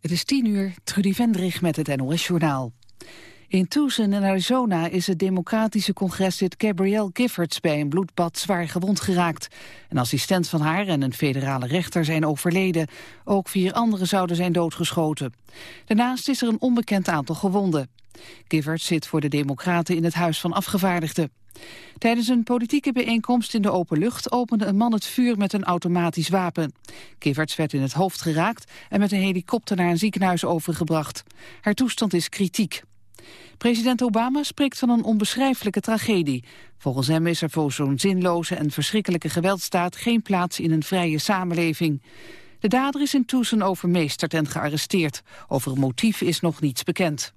Het is tien uur, Trudy Vendrich met het NOS-journaal. In Tucson in Arizona is het democratische congreslid Gabrielle Giffords bij een bloedbad zwaar gewond geraakt. Een assistent van haar en een federale rechter zijn overleden. Ook vier anderen zouden zijn doodgeschoten. Daarnaast is er een onbekend aantal gewonden. Giffords zit voor de democraten in het Huis van Afgevaardigden. Tijdens een politieke bijeenkomst in de open lucht opende een man het vuur met een automatisch wapen. Giffords werd in het hoofd geraakt en met een helikopter naar een ziekenhuis overgebracht. Haar toestand is kritiek. President Obama spreekt van een onbeschrijfelijke tragedie. Volgens hem is er voor zo'n zinloze en verschrikkelijke geweldstaat geen plaats in een vrije samenleving. De dader is in Tucson overmeesterd en gearresteerd. Over een motief is nog niets bekend.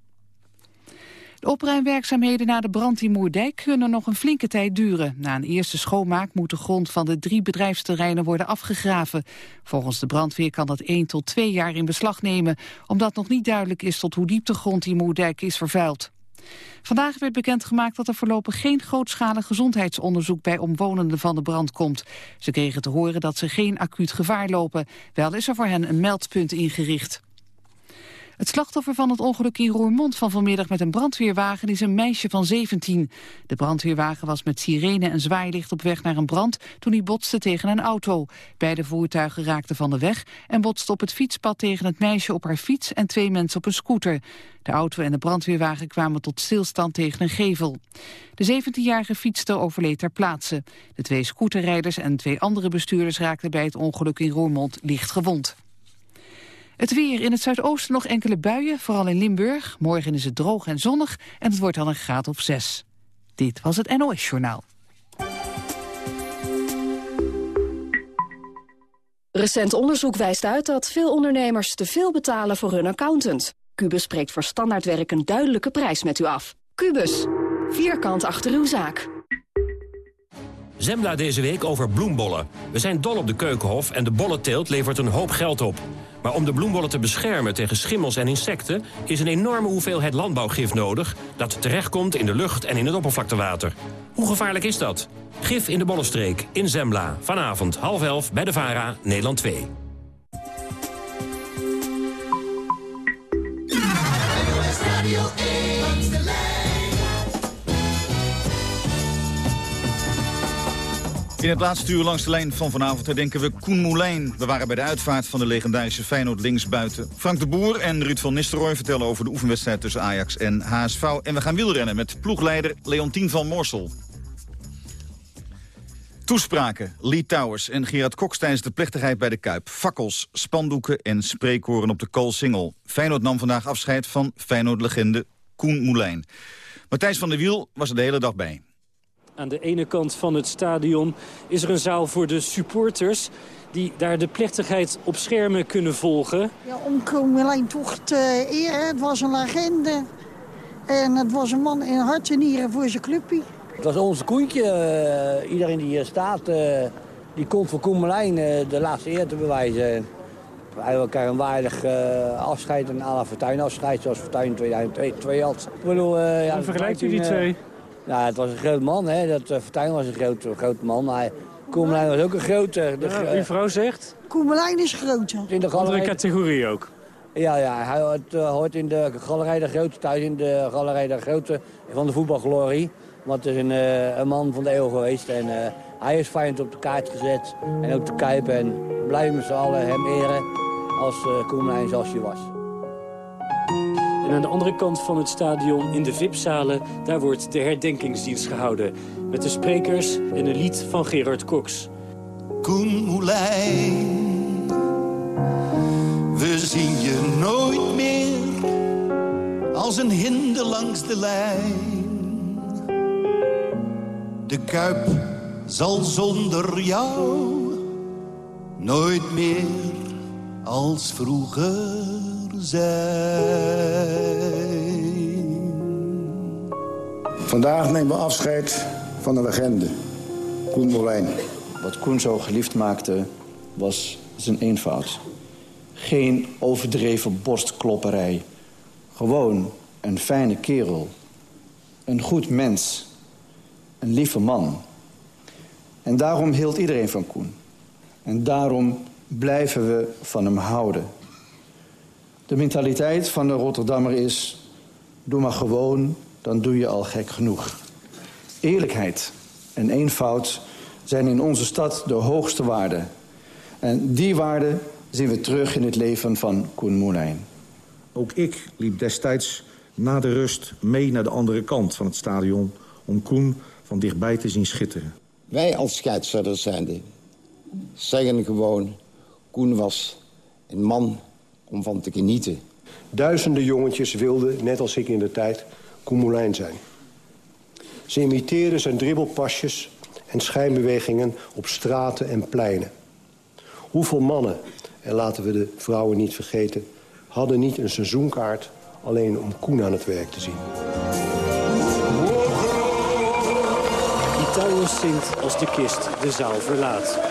De opruimwerkzaamheden na de brand in Moerdijk kunnen nog een flinke tijd duren. Na een eerste schoonmaak moet de grond van de drie bedrijfsterreinen worden afgegraven. Volgens de brandweer kan dat 1 tot 2 jaar in beslag nemen... omdat nog niet duidelijk is tot hoe diep de grond in Moerdijk is vervuild. Vandaag werd bekendgemaakt dat er voorlopig geen grootschalig gezondheidsonderzoek bij omwonenden van de brand komt. Ze kregen te horen dat ze geen acuut gevaar lopen. Wel is er voor hen een meldpunt ingericht. Het slachtoffer van het ongeluk in Roermond van vanmiddag met een brandweerwagen is een meisje van 17. De brandweerwagen was met sirene en zwaailicht op weg naar een brand toen hij botste tegen een auto. Beide voertuigen raakten van de weg en botsten op het fietspad tegen het meisje op haar fiets en twee mensen op een scooter. De auto en de brandweerwagen kwamen tot stilstand tegen een gevel. De 17-jarige fietster overleed ter plaatse. De twee scooterrijders en twee andere bestuurders raakten bij het ongeluk in Roermond licht gewond. Het weer in het zuidoosten nog enkele buien, vooral in Limburg. Morgen is het droog en zonnig en het wordt dan een graad of zes. Dit was het NOS Journaal. Recent onderzoek wijst uit dat veel ondernemers te veel betalen voor hun accountant. Cubus spreekt voor standaardwerk een duidelijke prijs met u af. Cubus, vierkant achter uw zaak. Zembla deze week over bloembollen. We zijn dol op de keukenhof en de bollenteelt levert een hoop geld op. Maar om de bloembollen te beschermen tegen schimmels en insecten... is een enorme hoeveelheid landbouwgif nodig... dat terechtkomt in de lucht en in het oppervlaktewater. Hoe gevaarlijk is dat? Gif in de bollenstreek, in Zembla. Vanavond half elf bij de VARA, Nederland 2. In het laatste uur langs de lijn van vanavond herdenken we Koen Moulijn. We waren bij de uitvaart van de legendarische Feyenoord linksbuiten. Frank de Boer en Ruud van Nistelrooy vertellen over de oefenwedstrijd tussen Ajax en HSV. En we gaan wielrennen met ploegleider Leontien van Morsel. Toespraken, Lee Towers en Gerard Cox tijdens de plechtigheid bij de Kuip. Fakkels, spandoeken en spreekkoren op de Koolsingel. Feyenoord nam vandaag afscheid van Feyenoord-legende Koen Moulijn. Matthijs van der Wiel was er de hele dag bij. Aan de ene kant van het stadion is er een zaal voor de supporters... die daar de plechtigheid op schermen kunnen volgen. Ja, om Koemelijn toch te eren. Het was een legende. En het was een man in hart en nieren voor zijn clubje. Het was onze koentje. Uh, iedereen die hier staat, uh, die komt voor Koemelijn uh, de laatste eer te bewijzen. Eigenlijk een waardig afscheid, een à la Fortuyn afscheid, zoals Fortuyn in 2002 had. Ik bedoel, ja, Hoe vergelijkt u die twee? Ja, het was een groot man. Hè. Dat, uh, Fortuyn was een groot, groot man. Maar Koemelijn was ook een grote. De, ja, uw vrouw zegt? Koemelijn is groter. In de Andere categorie ook? Ja, ja hij hoort, uh, hoort in de galerij de grote thuis, in de galerij de grote van de voetbalglorie. Want het is een, uh, een man van de eeuw geweest. En uh, hij is fijn op de kaart gezet. En ook de Kuip. En blijven met z'n allen hem eren als uh, Koemelijn zoals hij was. En aan de andere kant van het stadion, in de VIP-zalen... daar wordt de herdenkingsdienst gehouden. Met de sprekers en een lied van Gerard Cox. Koen Moulijn, we zien je nooit meer als een hinder langs de lijn. De Kuip zal zonder jou nooit meer als vroeger Vandaag nemen we afscheid van een legende, Koen Molijn. Wat Koen zo geliefd maakte, was zijn eenvoud. Geen overdreven borstklopperij. Gewoon een fijne kerel. Een goed mens. Een lieve man. En daarom hield iedereen van Koen. En daarom blijven we van hem houden. De mentaliteit van de Rotterdammer is... doe maar gewoon, dan doe je al gek genoeg. Eerlijkheid en eenvoud zijn in onze stad de hoogste waarden. En die waarden zien we terug in het leven van Koen Moulijn. Ook ik liep destijds na de rust mee naar de andere kant van het stadion... om Koen van dichtbij te zien schitteren. Wij als scheidsrechters zijnde zeggen gewoon... Koen was een man om van te genieten. Duizenden jongetjes wilden, net als ik in de tijd, Koen Moulijn zijn. Ze imiteerden zijn dribbelpasjes en schijnbewegingen op straten en pleinen. Hoeveel mannen, en laten we de vrouwen niet vergeten... hadden niet een seizoenkaart alleen om Koen aan het werk te zien. Italië zingt als de kist de zaal verlaat.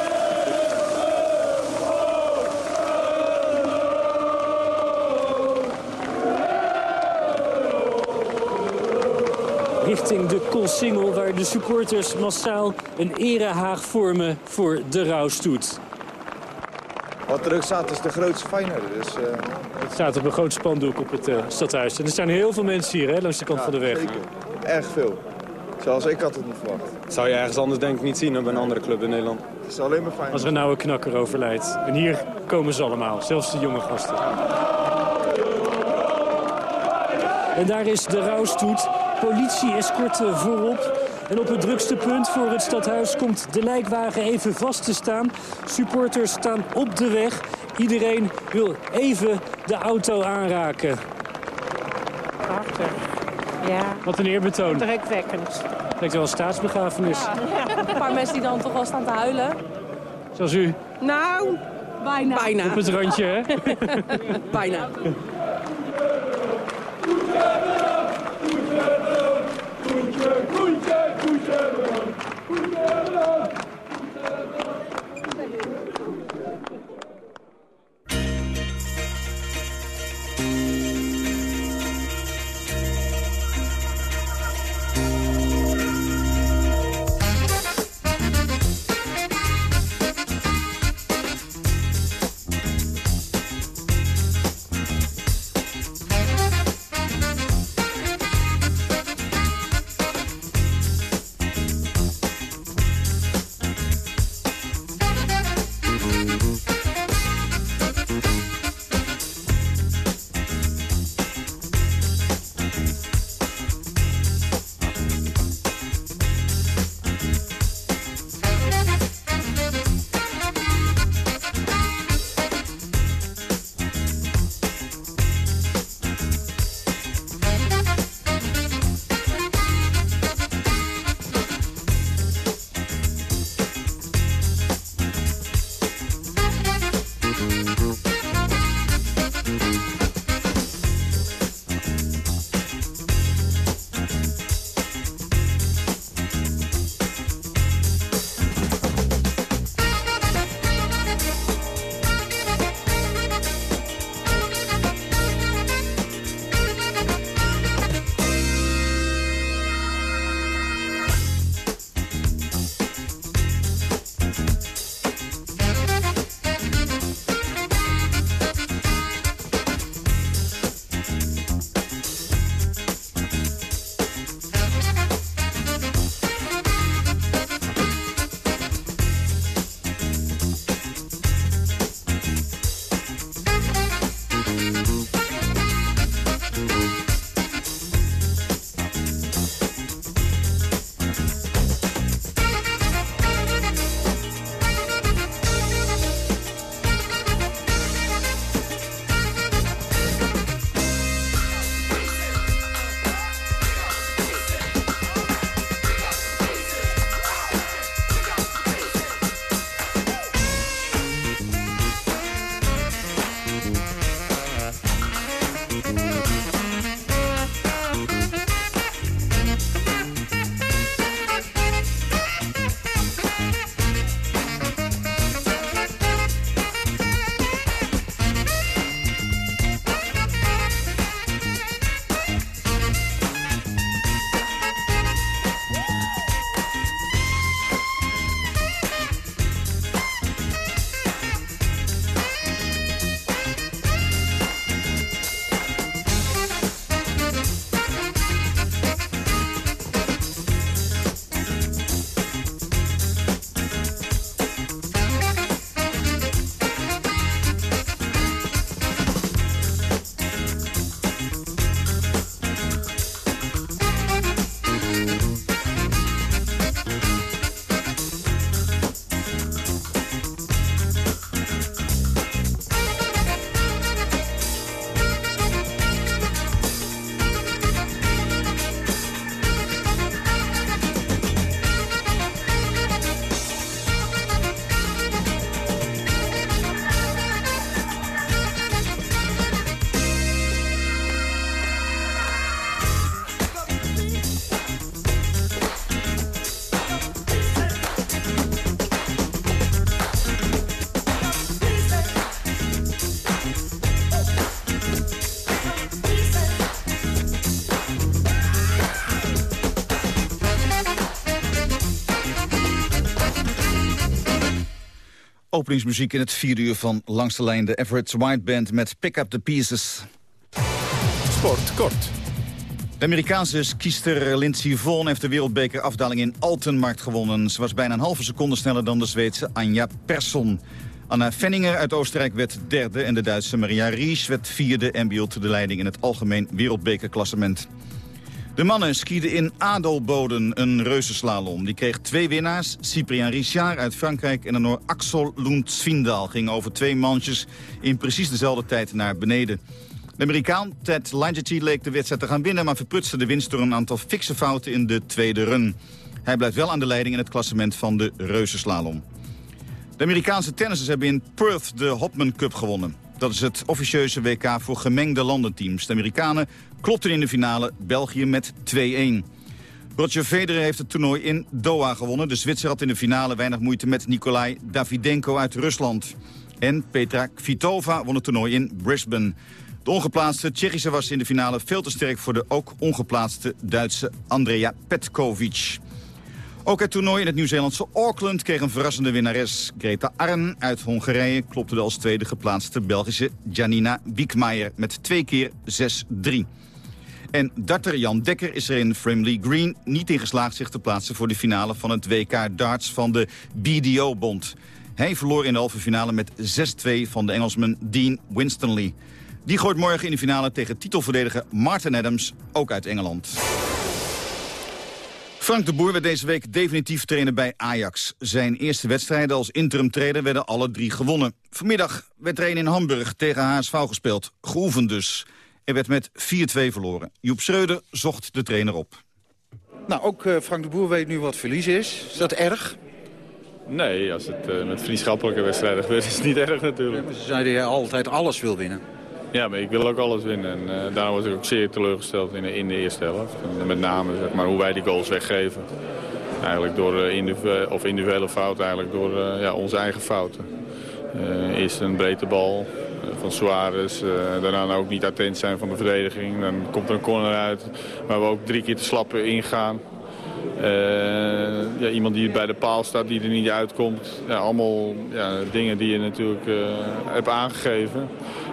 Richting de Koolsingel... waar de supporters massaal een erehaag vormen voor de rouwstoet. Wat terug staat is de grootste Feyenoord. Dus, uh... Het staat op een groot spandoek op het uh, stadhuis. En er zijn heel veel mensen hier hè, langs de kant ja, van de weg. Zeker. Erg veel. Zoals ik had het niet verwacht. Dat zou je ergens anders denk ik niet zien dan bij een andere club in Nederland. Het is alleen maar fijn. Als er een oude knakker overlijdt. En hier komen ze allemaal, zelfs de jonge gasten. En daar is de rouwstoet. Politie-escorte voorop. En op het drukste punt voor het stadhuis komt de lijkwagen even vast te staan. Supporters staan op de weg. Iedereen wil even de auto aanraken. Prachtig. Ja. Wat een eerbetoon. Drukwekkend. Lijkt wel een staatsbegrafenis. Ja. Een paar mensen die dan toch wel staan te huilen. Zoals u. Nou, bijna. bijna. Op het randje, hè? bijna. Openingsmuziek in het vierde uur van Langs de Lijn. De Everett White Band met Pick Up The Pieces. Sport kort. De Amerikaanse skiester Lindsey Vonn heeft de wereldbeker afdaling in Altenmarkt gewonnen. Ze was bijna een halve seconde sneller dan de Zweedse Anja Persson. Anna Fenninger uit Oostenrijk werd derde en de Duitse Maria Ries werd vierde en behield de leiding in het algemeen wereldbekerklassement. De mannen skieden in Adelboden een reuzenslalom. Die kreeg twee winnaars. Cyprien Richard uit Frankrijk en Noor Axel Lund Svindal ging over twee manches in precies dezelfde tijd naar beneden. De Amerikaan Ted Ligety leek de wedstrijd te gaan winnen... maar verprutste de winst door een aantal fikse fouten in de tweede run. Hij blijft wel aan de leiding in het klassement van de reuzenslalom. De Amerikaanse tennissers hebben in Perth de Hopman Cup gewonnen. Dat is het officieuze WK voor gemengde landenteams. De Amerikanen klopten in de finale België met 2-1. Roger Federer heeft het toernooi in Doha gewonnen. De Zwitser had in de finale weinig moeite met Nikolai Davidenko uit Rusland. En Petra Kvitova won het toernooi in Brisbane. De ongeplaatste Tsjechische was in de finale veel te sterk voor de ook ongeplaatste Duitse Andrea Petkovic. Ook het toernooi in het Nieuw-Zeelandse Auckland kreeg een verrassende winnares. Greta Arn uit Hongarije klopte de als tweede geplaatste Belgische Janina Wiekmaier met twee keer 6-3. En darter Jan Dekker is er in Frimley Green niet in geslaagd zich te plaatsen voor de finale van het WK darts van de BDO-bond. Hij verloor in de halve finale met 6-2 van de Engelsman Dean Winstonley. Die gooit morgen in de finale tegen titelverdediger Martin Adams, ook uit Engeland. Frank de Boer werd deze week definitief trainer bij Ajax. Zijn eerste wedstrijden als interim trainer werden alle drie gewonnen. Vanmiddag werd er een in Hamburg tegen HSV gespeeld. Geoefend dus. Er werd met 4-2 verloren. Joep Schreuder zocht de trainer op. Nou, ook uh, Frank de Boer weet nu wat verlies is. Is dat erg? Nee, als het uh, met vriendschappelijke wedstrijden gebeurt, is het niet erg natuurlijk. Ja, ze zeiden je altijd alles wil winnen. Ja, maar ik wil ook alles winnen. En uh, daarom was ik ook zeer teleurgesteld in de, in de eerste helft. En met name zeg maar, hoe wij die goals weggeven. Eigenlijk door uh, individuele, of individuele fouten, eigenlijk door uh, ja, onze eigen fouten. eerst een breedte bal van Suarez. daarna ook niet attent zijn van de verdediging. Dan komt er een corner uit waar we ook drie keer te slappen ingaan. ja, iemand die bij de paal staat, die er niet uitkomt. Ja, allemaal ja, dingen die je natuurlijk hebt aangegeven.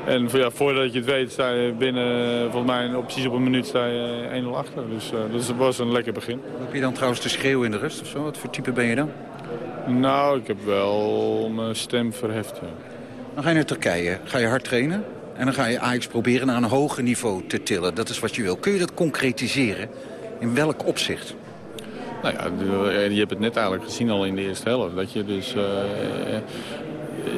En ja, voordat je het weet sta je binnen, volgens mij precies op een minuut sta je 1-0 achter. Dus uh, dat was een lekker begin. Heb je dan trouwens te schreeuwen in de rust of zo? Wat voor type ben je dan? Nou, ik heb wel mijn stem verheft, ja. Dan ga je naar Turkije, ga je hard trainen... en dan ga je Ajax proberen naar een hoger niveau te tillen. Dat is wat je wil. Kun je dat concretiseren? In welk opzicht? Nou ja, je hebt het net eigenlijk gezien al in de eerste helft. Dat je dus uh,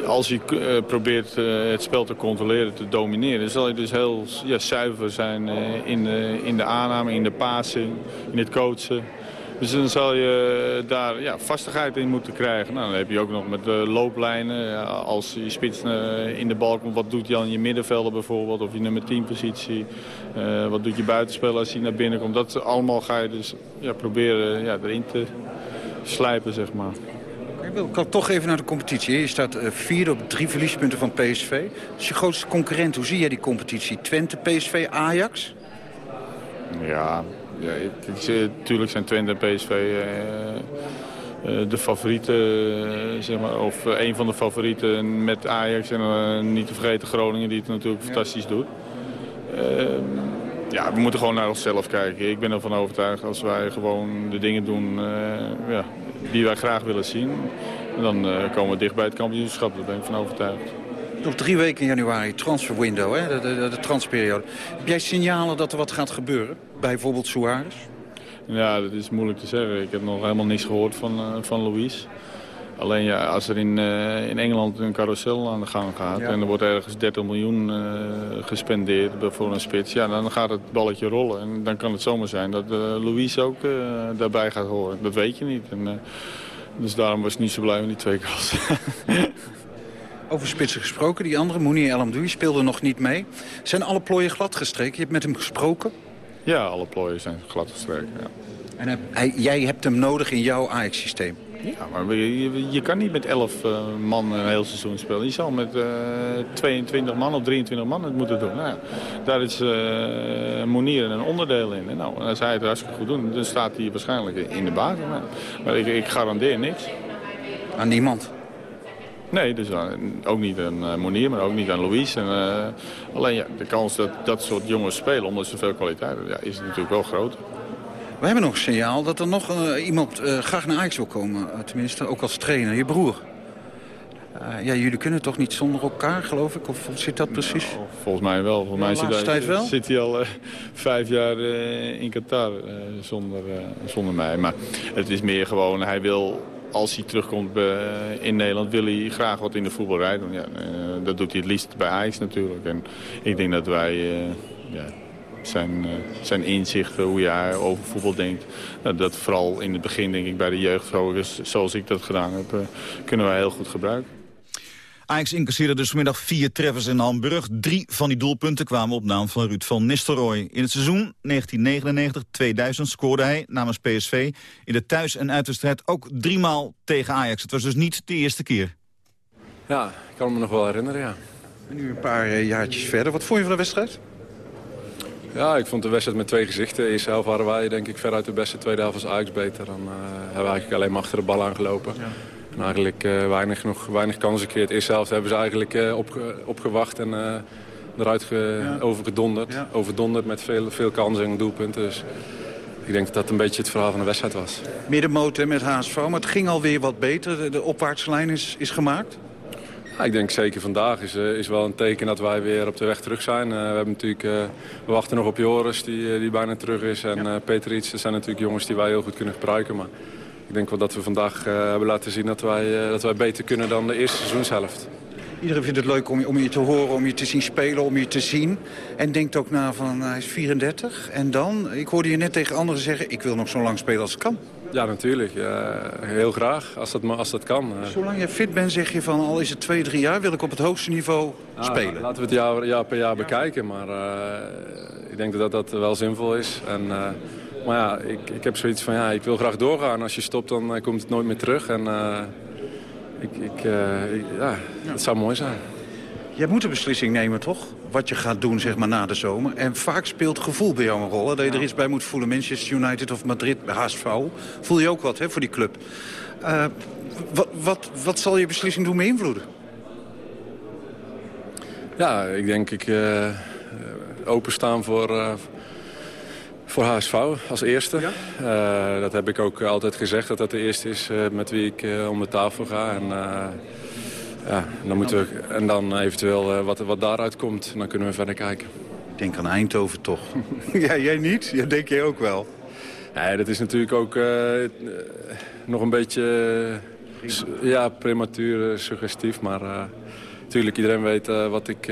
als je probeert het spel te controleren, te domineren... zal je dus heel ja, zuiver zijn in, de, in de aanname, in de passing, in het coachen. Dus dan zal je daar ja, vastigheid in moeten krijgen. Nou, dan heb je ook nog met de looplijnen. als je spits in de bal komt, wat doet je aan je middenvelder bijvoorbeeld? Of je nummer 10 positie. wat doet je buitenspeler als hij naar binnen komt? Dat allemaal ga je dus ja, proberen ja, erin te slijpen, zeg maar. Ik wil toch even naar de competitie. Je staat vierde op drie verliespunten van PSV. Dat is je grootste concurrent. Hoe zie jij die competitie? Twente, PSV, Ajax? Ja, ja natuurlijk zijn Twente en PSV uh, uh, de favorieten. zeg maar, of een van de favorieten met Ajax. En niet te vergeten Groningen die het natuurlijk fantastisch doet. Ehm, ja, we moeten gewoon naar onszelf kijken. Ik ben ervan overtuigd als wij gewoon de dingen doen ja, die wij graag willen zien. En dan komen we dicht bij het kampioenschap, daar ben ik van overtuigd. Nog drie weken in januari, transferwindow, hè? De, de, de transperiode. Heb jij signalen dat er wat gaat gebeuren? Bijvoorbeeld Suarez? Ja, dat is moeilijk te zeggen. Ik heb nog helemaal niks gehoord van, uh, van Louise. Alleen ja, als er in, uh, in Engeland een carousel aan de gang gaat... Ja. en er wordt ergens 30 miljoen uh, gespendeerd voor een spits... Ja, dan gaat het balletje rollen. En dan kan het zomaar zijn dat Louise ook daarbij gaat horen. Dat weet je niet. En, dus daarom was ik niet zo blij met die twee goals. Over spitsen gesproken, die andere, Mouni El speelde nog niet mee. Zijn alle plooien gladgestreken? Je hebt met hem gesproken? Ja, alle plooien zijn gladgestreken, ja. En hij, jij hebt hem nodig in jouw Ajax-systeem? Ja, maar je, je, kan niet met 11 uh, man een heel seizoen spelen. Je zal met uh, 22 man of 23 man het moeten doen. Nou ja, daar is uh, Monier een onderdeel in. En nou, als hij het hartstikke goed doet, dan staat hij waarschijnlijk in de basis. Maar, maar ik, ik, garandeer niks. Aan niemand? Nee, dus uh, ook niet aan uh, Monier, maar ook niet aan Louis. En, uh, alleen ja, de kans dat dat soort jongens spelen, omdat ze veel kwaliteit hebben, ja, is natuurlijk wel groot. We hebben nog een signaal dat er nog iemand graag naar Ajax wil komen. tenminste, ook als trainer, je broer. ja, jullie kunnen toch niet zonder elkaar, geloof ik? Of, of zit dat precies? Nou, volgens mij wel. Volgens mij zit, hij, wel? zit hij al vijf jaar in Qatar zonder, zonder mij. Maar het is meer gewoon, hij wil als hij terugkomt in Nederland wil hij graag wat in de voetbalrij doen. Ja, uh, dat doet hij het liefst bij Ajax natuurlijk. En ik denk dat wij uh, ja, zijn, zijn inzicht, hoe hij over voetbal denkt... dat vooral in het begin denk ik bij de jeugdvrouwen, zoals ik dat gedaan heb... kunnen wij heel goed gebruiken. Ajax incasseerde dus vanmiddag vier treffers in Hamburg. Drie van die doelpunten kwamen op naam van Ruud van Nistelrooy. In het seizoen 1999-2000 scoorde hij namens PSV in de thuis- en uitwedstrijd ook driemaal tegen Ajax. Het was dus niet de eerste keer. Ja, ik kan me nog wel herinneren, ja. En nu een paar uh, jaartjes verder. Wat vond je van de wedstrijd? Ja, ik vond de wedstrijd met twee gezichten. De eerste helft waren wij denk ik veruit de beste. tweede helft was Ajax beter. Dan uh, hebben we eigenlijk alleen maar achter de bal aangelopen. Ja. En eigenlijk uh, weinig, nog, weinig kansen gecreëerd. Eerst zelf hebben ze eigenlijk uh, op, opgewacht en eruit ge, ja. overgedonderd. Ja. Overdonderd met veel, veel kansen en doelpunten. Dus ik denk dat dat een beetje het verhaal van de wedstrijd was. Middenmoot met HSV, maar het ging alweer wat beter. De, de opwaartslijn is, is gemaakt. Ja, ik denk zeker vandaag is, is wel een teken dat wij weer op de weg terug zijn. we, hebben natuurlijk, we wachten nog op Joris, die, die bijna terug is. En uh, Peter Iets, dat zijn natuurlijk jongens die wij heel goed kunnen gebruiken. Maar ik denk wel dat we vandaag uh, hebben laten zien dat wij, uh, dat wij beter kunnen dan de eerste seizoenshelft. Iedereen vindt het leuk om je, om je te horen, om je te zien spelen, om je te zien. En denkt ook na van, hij is 34. En dan, ik hoorde je net tegen anderen zeggen, ik wil nog zo lang spelen als het kan. Ja, natuurlijk. Uh, heel graag, als dat, als dat kan. Zolang je fit bent, zeg je van, al is het twee, drie jaar, wil ik op het hoogste niveau ah, spelen. Laten we het jaar, jaar per jaar bekijken, maar ik denk dat dat wel zinvol is. En, maar ja, ik, ik heb zoiets van, ja, ik wil graag doorgaan. Als je stopt, dan komt het nooit meer terug. En ik, ik, ik, ja, het zou mooi zijn. Jij moet een beslissing nemen, toch? Wat je gaat doen, zeg maar, na de zomer. En vaak speelt gevoel bij jou een rol. Hè? Dat je er iets bij moet voelen. Manchester United of Madrid, HSV. Voel je ook wat, hè, voor die club. wat, wat, wat zal je beslissing doen beïnvloeden? Ja, ik denk ik openstaan voor voor HSV als eerste. Ja? Uh, dat heb ik ook altijd gezegd, dat dat de eerste is uh, met wie ik uh, om de tafel ga. En, ja, dan moeten we, en dan eventueel wat, wat daaruit komt, dan kunnen we verder kijken. Ik denk aan Eindhoven toch? ja, jij niet? Ja, denk jij ook wel? Nee, dat is natuurlijk ook nog een beetje ja, prematuur, suggestief, maar natuurlijk, iedereen weet wat, ik,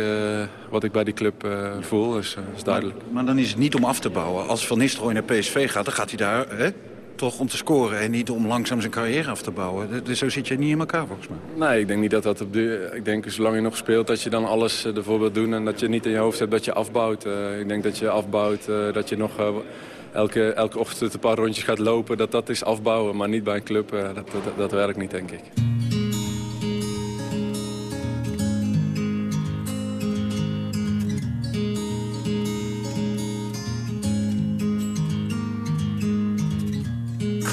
wat ik bij die club voel. Dus dat is duidelijk. Maar, maar, dan is het niet om af te bouwen. Als Van Nistelrooy naar PSV gaat, dan gaat hij daar hè, toch om te scoren. En niet om langzaam zijn carrière af te bouwen. Dus zo zit je niet in elkaar volgens mij. Nee, ik denk niet dat dat op de... Ik denk zolang je nog speelt dat je dan alles ervoor wilt doen. En dat je niet in je hoofd hebt dat je afbouwt. ik denk dat je afbouwt, dat je nog... Elke, elke ochtend een paar rondjes gaat lopen, dat dat is afbouwen. Maar niet bij een club, dat, dat werkt niet, denk ik.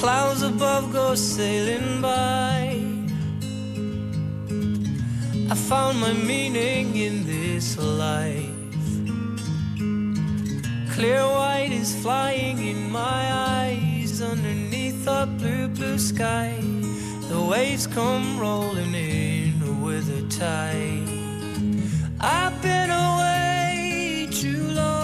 Clouds above go sailing by. I found my meaning in this life. Clear white is flying in my eyes underneath a blue, blue sky. The waves come rolling in with a tide. I've been away too long,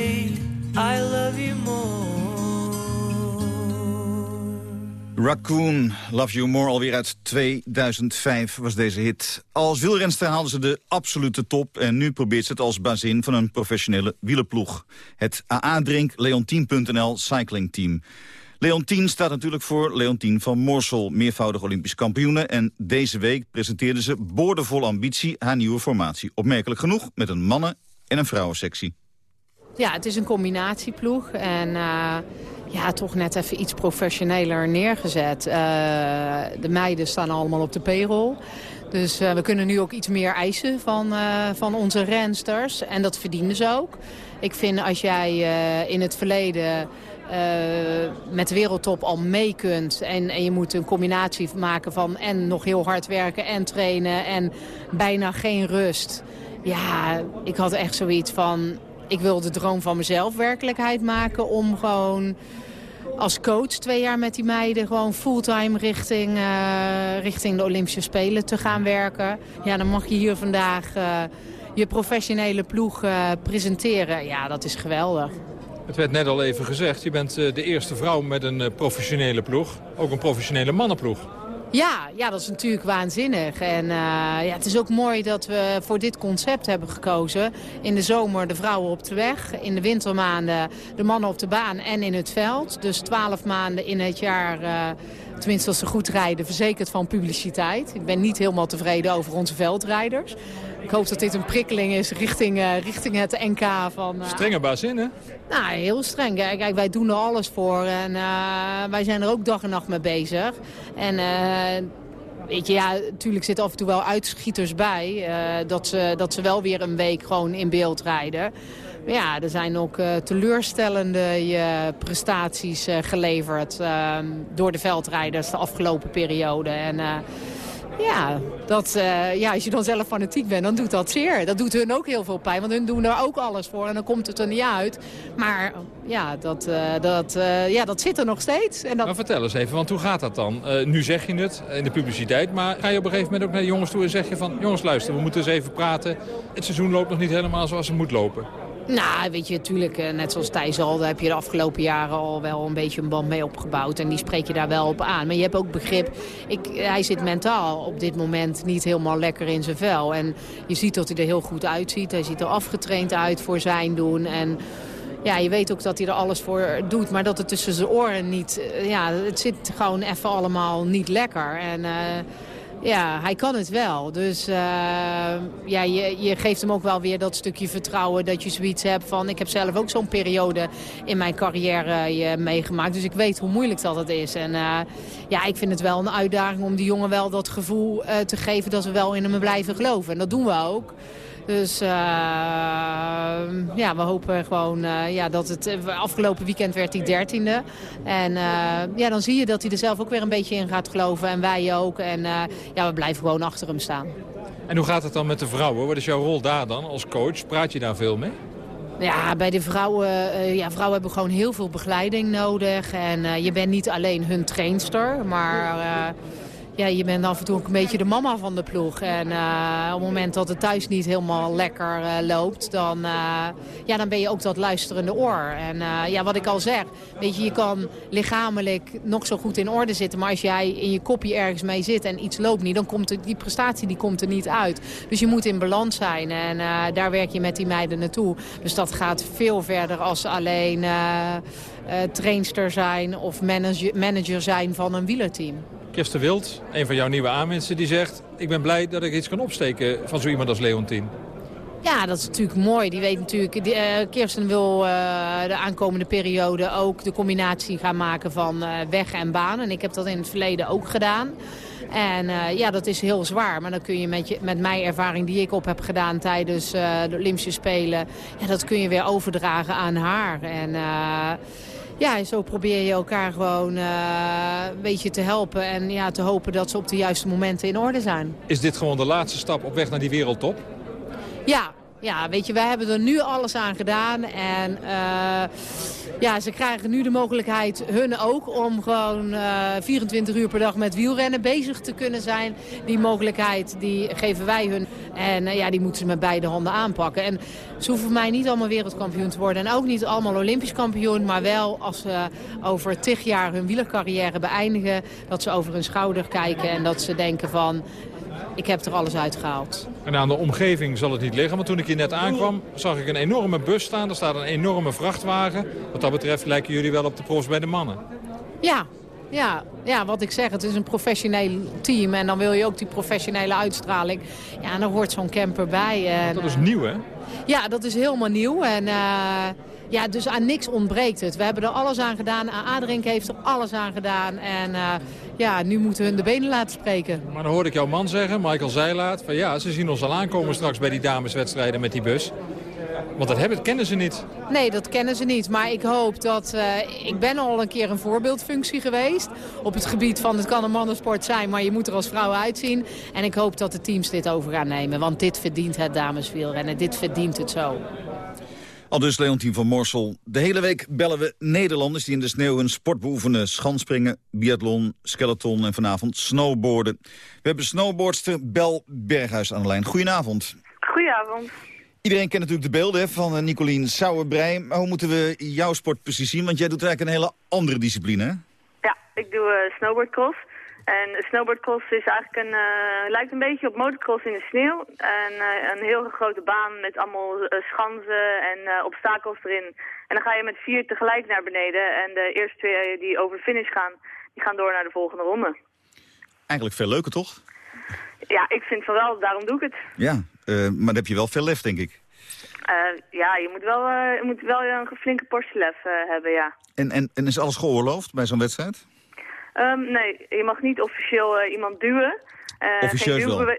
Raccoon, Love You More, alweer uit 2005 was deze hit. Als wielrenster haalde ze de absolute top... en nu probeert ze het als bazin van een professionele wielerploeg. Het AA-drink Leontien.nl Cycling Team. Leontien staat natuurlijk voor Leontien van Moorsel, meervoudig Olympisch kampioene. En deze week presenteerde ze boordevol ambitie haar nieuwe formatie. Opmerkelijk genoeg met een mannen- en een vrouwensectie. Ja, het is een combinatieploeg en uh, ja, toch net even iets professioneler neergezet. Uh, de meiden staan allemaal op de payroll. Dus uh, we kunnen nu ook iets meer eisen van, van onze rensters. En dat verdienen ze ook. Ik vind als jij in het verleden met de wereldtop al mee kunt... En, en je moet een combinatie maken van en nog heel hard werken en trainen... en bijna geen rust. Ja, ik had echt zoiets van ik wil de droom van mezelf werkelijkheid maken om gewoon als coach twee jaar met die meiden gewoon fulltime richting, uh, richting de Olympische Spelen te gaan werken. Ja, dan mag je hier vandaag uh, je professionele ploeg uh, presenteren. Ja, dat is geweldig. Het werd net al even gezegd, je bent de eerste vrouw met een professionele ploeg. Ook een professionele mannenploeg. Ja, ja, dat is natuurlijk waanzinnig. En uh, ja, het is ook mooi dat we voor dit concept hebben gekozen. In de zomer de vrouwen op de weg. In de wintermaanden de mannen op de baan en in het veld. Dus twaalf maanden in het jaar, uh, tenminste als ze goed rijden, verzekerd van publiciteit. Ik ben niet helemaal tevreden over onze veldrijders. Ik hoop dat dit een prikkeling is richting, uh, richting het NK. Van, Strenge bazin, hè? Nou, heel streng. Kijk, wij doen er alles voor. En uh, wij zijn er ook dag en nacht mee bezig. En uh, weet je, ja, natuurlijk zitten af en toe wel uitschieters bij. Uh, dat, ze, dat ze wel weer een week gewoon in beeld rijden. Ja, er zijn ook teleurstellende prestaties geleverd door de veldrijders de afgelopen periode. En ja, dat, ja, als je dan zelf fanatiek bent, dan doet dat zeer. Dat doet hun ook heel veel pijn, want hun doen er ook alles voor. En dan komt het er niet uit. Maar ja, dat, dat, ja, dat zit er nog steeds. En dat... Maar vertel eens even, want hoe gaat dat dan? nu zeg je het in de publiciteit, maar ga je op een gegeven moment ook naar de jongens toe en zeg je van... jongens, luister, we moeten eens even praten. Het seizoen loopt nog niet helemaal zoals het moet lopen. Nou, weet je, natuurlijk, net zoals Thijs al, daar heb je de afgelopen jaren al wel een beetje een band mee opgebouwd. En die spreek je daar wel op aan. Maar je hebt ook begrip, ik, hij zit mentaal op dit moment niet helemaal lekker in zijn vel. En je ziet dat hij er heel goed uitziet. Hij ziet er afgetraind uit voor zijn doen. En ja, je weet ook dat hij er alles voor doet. Maar dat het tussen zijn oren niet, ja, het zit gewoon even allemaal niet lekker. En... ja, hij kan het wel. Dus uh, ja, je, je geeft hem ook wel weer dat stukje vertrouwen dat je zoiets hebt van... ik heb zelf ook zo'n periode in mijn carrière uh, meegemaakt. Dus ik weet hoe moeilijk dat het is. En uh, ja, ik vind het wel een uitdaging om die jongen wel dat gevoel te geven... dat we wel in hem blijven geloven. En dat doen we ook. Dus uh, ja, we hopen gewoon uh, ja, dat het... Afgelopen weekend werd hij dertiende. En uh, ja, dan zie je dat hij er zelf ook weer een beetje in gaat geloven. En wij ook. En ja, we blijven gewoon achter hem staan. En hoe gaat het dan met de vrouwen? Wat is jouw rol daar dan als coach? Praat je daar veel mee? Ja, bij de vrouwen, eh, ja, vrouwen hebben gewoon heel veel begeleiding nodig. En eh, je bent niet alleen hun trainster, maar eh, ja, je bent af en toe ook een beetje de mama van de ploeg. En eh, op het moment dat het thuis niet helemaal lekker eh, loopt, dan, eh, ja, dan ben je ook dat luisterende oor. En ja, wat ik al zeg, weet je, je kan lichamelijk nog zo goed in orde zitten. Maar als jij in je kopje ergens mee zit en iets loopt niet, dan komt die prestatie die komt er niet uit. Dus je moet in balans zijn en daar werk je met die meiden naartoe. Dus dat gaat veel verder als alleen trainster zijn of manager, manager zijn van een wielerteam. Kirsten Wild, een van jouw nieuwe aanwinsten, die zegt... ik ben blij dat ik iets kan opsteken van zo iemand als Leontien. Ja, dat is natuurlijk mooi. Die weet natuurlijk, eh, Kirsten wil eh, de aankomende periode ook de combinatie gaan maken van eh, weg en baan. En ik heb dat in het verleden ook gedaan. En ja, dat is heel zwaar. Maar dan kun je met, je, met mijn ervaring die ik op heb gedaan tijdens de Olympische Spelen... Ja, dat kun je weer overdragen aan haar. En ja, zo probeer je elkaar gewoon eh, een beetje te helpen. En ja, te hopen dat ze op de juiste momenten in orde zijn. Is dit gewoon de laatste stap op weg naar die wereldtop? Ja, ja, weet je, wij hebben er nu alles aan gedaan. En eh, ja, ze krijgen nu de mogelijkheid, hun ook, om gewoon eh 24 uur per dag met wielrennen bezig te kunnen zijn. Die mogelijkheid, die geven wij hun. En eh, ja, die moeten ze met beide handen aanpakken. En ze hoeven mij niet allemaal wereldkampioen te worden. En ook niet allemaal olympisch kampioen. Maar wel als ze over tig jaar hun wielercarrière beëindigen, dat ze over hun schouder kijken. En dat ze denken van, ik heb er alles uitgehaald. En aan de omgeving zal het niet liggen, want toen ik hier net aankwam... zag ik een enorme bus staan, er staat een enorme vrachtwagen. Wat dat betreft lijken jullie wel op de profs bij de mannen. Ja, ja, ja, wat ik zeg, het is een professioneel team. En dan wil je ook die professionele uitstraling. Ja, en daar hoort zo'n camper bij. En, Dat is nieuw, hè? Ja, dat is helemaal nieuw. En eh, ja, dus aan niks ontbreekt het. We hebben er alles aan gedaan. Adrink heeft er alles aan gedaan. En eh, ja, nu moeten we hun de benen laten spreken. Maar dan hoorde ik jouw man zeggen, Michael Zeilaat... van ja, ze zien ons al aankomen straks bij die dameswedstrijden met die bus. Want dat hebben, kennen ze niet. Nee, dat kennen ze niet. Maar ik hoop dat... eh, ik ben al een keer een voorbeeldfunctie geweest. Op het gebied van het kan een mannensport zijn, maar je moet er als vrouw uitzien. En ik hoop dat de teams dit over gaan nemen. Want dit verdient het dameswielrennen. Dit verdient het zo. Al dus Leontien van Morsel. De hele week bellen we Nederlanders die in de sneeuw hun sport beoefenen. Schanspringen, biathlon, skeleton en vanavond snowboarden. We hebben snowboardster Bel Berghuis aan de lijn. Goedenavond. Goedenavond. Iedereen kent natuurlijk de beelden van eh, Nicolien Sauerbrei. Maar hoe moeten we jouw sport precies zien? Want jij doet eigenlijk een hele andere discipline, hè? Ja, ik doe eh, snowboardcross. En snowboardcross is eigenlijk een, eh, lijkt een beetje op motocross in de sneeuw. En eh, een heel grote baan met allemaal eh, schansen en obstakels erin. En dan ga je met vier tegelijk naar beneden. En de eerste twee die over de finish gaan, die gaan door naar de volgende ronde. Eigenlijk veel leuker, toch? Ja, ik vind van wel, daarom doe ik het. Ja, maar dan heb je wel veel lef, denk ik. Ja, je moet wel, je moet wel een flinke portie lef hebben, ja. En, en, en is alles geoorloofd bij zo'n wedstrijd? Ehm, nee, je mag niet officieel eh, iemand duwen. Eh, Officieus wel. Eh,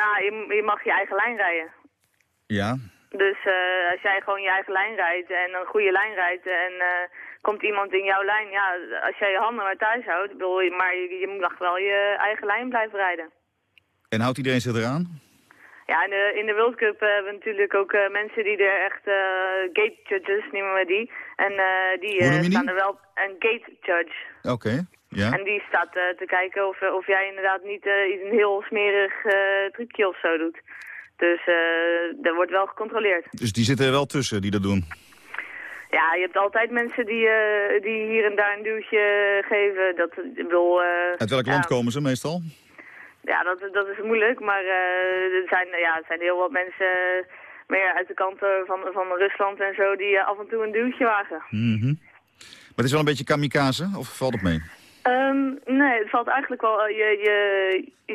nou, je, je mag je eigen lijn rijden. Ja. Dus als jij gewoon je eigen lijn rijdt en een goede lijn rijdt en komt iemand in jouw lijn, ja, als jij je handen maar thuis houdt, bedoel, maar je, je mag wel je eigen lijn blijven rijden. En houdt iedereen zich eraan? Ja, in de, in de World Cup hebben we natuurlijk ook mensen die er echt gate judges, noemen we die. En die die? staan er wel, een gate judge. Oké, ja. En die staat eh, te kijken of, of jij inderdaad niet eh, iets- een heel smerig eh, trucje of zo doet. Dus eh er wordt wel gecontroleerd. Dus die zitten er wel tussen die dat doen. Ja, je hebt altijd mensen die, eh, die hier en daar een duwtje geven. Dat, ik bedoel, eh, Uit welk ja, land komen ze meestal? Ja, dat, dat is moeilijk, maar eh, er, zijn, ja, er zijn heel wat mensen eh, meer uit de kant eh, van, van Rusland en zo die eh, af en toe een duwtje wagen. Mhm. Maar het is wel een beetje kamikaze, of valt het mee? Ehm, nee, het valt eigenlijk wel. eh, je, je,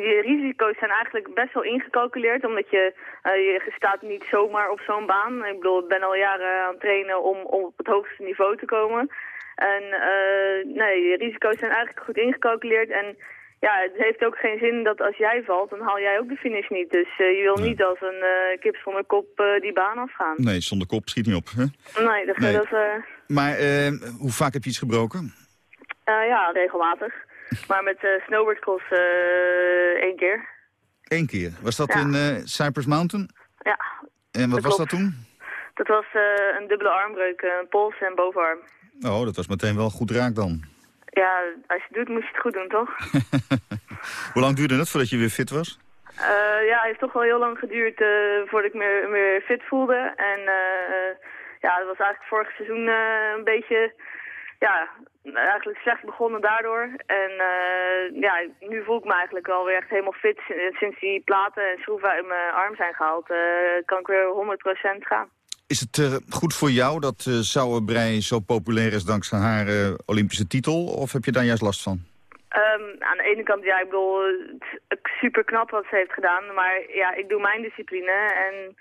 je risico's zijn eigenlijk best wel ingecalculeerd, omdat je, eh, je staat niet zomaar op zo'n baan. Ik bedoel, ik ben al jaren aan het trainen om, om op het hoogste niveau te komen. En eh, nee, je risico's zijn eigenlijk goed ingecalculeerd. En ja, het heeft ook geen zin dat als jij valt, dan haal jij ook de finish niet. Dus je wil niet als een kip zonder kop die baan afgaan. Nee, zonder kop schiet niet op. Hè? Nee, dat, Nee. dat Maar hoe vaak heb je iets gebroken? Eh, ja, regelmatig. Maar met eh snowboardcross eh één keer. Eén keer. Was dat Ja. in Cypress Mountain? Ja, En wat Dat was dat toen? Dat was een dubbele armbreuk, een pols en bovenarm. Oh, dat was meteen wel goed raak dan. Ja, als je het doet, moet je het goed doen, toch? Hoe lang duurde het voordat je weer fit was? Ja, het heeft toch wel heel lang geduurd eh, voordat ik me weer fit voelde. En ja, het was eigenlijk vorig seizoen een beetje, ja, eigenlijk slecht begonnen daardoor. En eh, ja, nu voel ik me eigenlijk wel weer echt helemaal fit. Sinds die platen en schroeven uit mijn arm zijn gehaald, eh, kan ik weer 100% gaan. Is het eh, goed voor jou dat uh, Sauer Brei zo populair is dankzij haar Olympische titel? Of heb je daar juist last van? Ehm, aan de ene kant, ja, ik bedoel, het is super knap wat ze heeft gedaan. Maar ja, ik doe mijn discipline en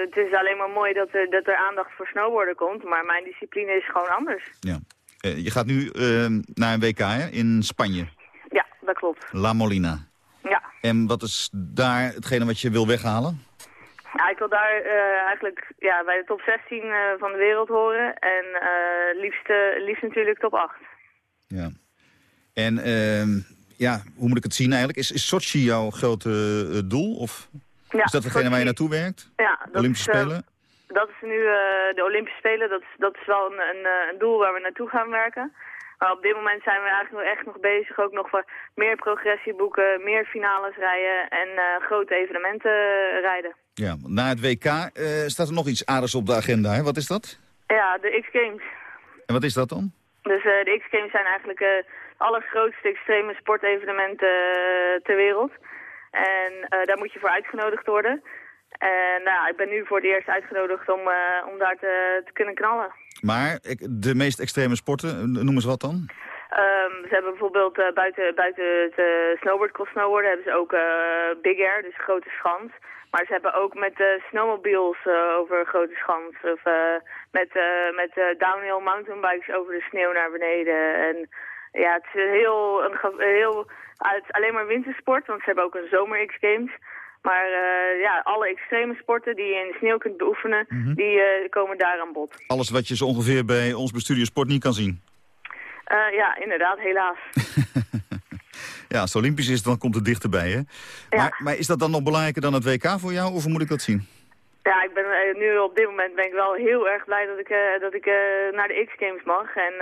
het is alleen maar mooi dat er, dat er aandacht voor snowboarden komt. Maar mijn discipline is gewoon anders. Ja. Eh, je gaat nu eh, naar een WK hè, in Spanje, Ja, dat klopt. La Molina. Ja. En wat is daar hetgene wat je wil weghalen? Ja, ik wil daar eh, eigenlijk ja, bij de top 16 eh, van de wereld horen. En liefst, liefst natuurlijk top 8. Ja. En ehm, ja, hoe moet ik het zien eigenlijk? Is, is Sochi jouw grote doel? Of Ja, is dat degene waar je naartoe werkt? Ja, dat Olympische is, Spelen? Dat is nu eh, de Olympische Spelen. Dat is, dat is wel een, een, eh, een doel waar we naartoe gaan werken. Maar op dit moment zijn we eigenlijk nog echt nog bezig. Ook nog voor meer progressie boeken, meer finales rijden en eh, grote evenementen rijden. Ja, na het WK staat er nog iets aardigs op de agenda. Hè? Wat is dat? Ja, de X-Games. En wat is dat dan? Dus de X-Games zijn eigenlijk het allergrootste extreme sportevenementen ter wereld. En daar moet je voor uitgenodigd worden. En nou, ja, ik ben nu voor het eerst uitgenodigd om, eh, om daar te, te kunnen knallen. Maar de meest extreme sporten, eh, noem eens wat dan? Ehm, ze hebben bijvoorbeeld eh, buiten, buiten het uh, snowboard, cross snowboarden, hebben ze ook eh, big air, dus grote schans. Maar ze hebben ook met eh, snowmobiles eh, over grote schans. Of eh, met, eh, met eh, downhill mountainbikes over de sneeuw naar beneden. En ja, het is heel, een, heel het is alleen maar wintersport, want ze hebben ook een zomer X-Games. Maar eh, ja, alle extreme sporten die je in de sneeuw kunt beoefenen, die eh, komen daar aan bod. Alles wat je zo ongeveer bij ons bestuur sport niet kan zien. Eh, ja, inderdaad, helaas. Ja, als het Olympisch is, dan komt het dichterbij, hè? Maar, maar is dat dan nog belangrijker dan het WK voor jou, of moet ik dat zien? Ja, ik ben eh, nu op dit moment ben ik wel heel erg blij dat ik, eh, dat ik eh, naar de X-Games mag. En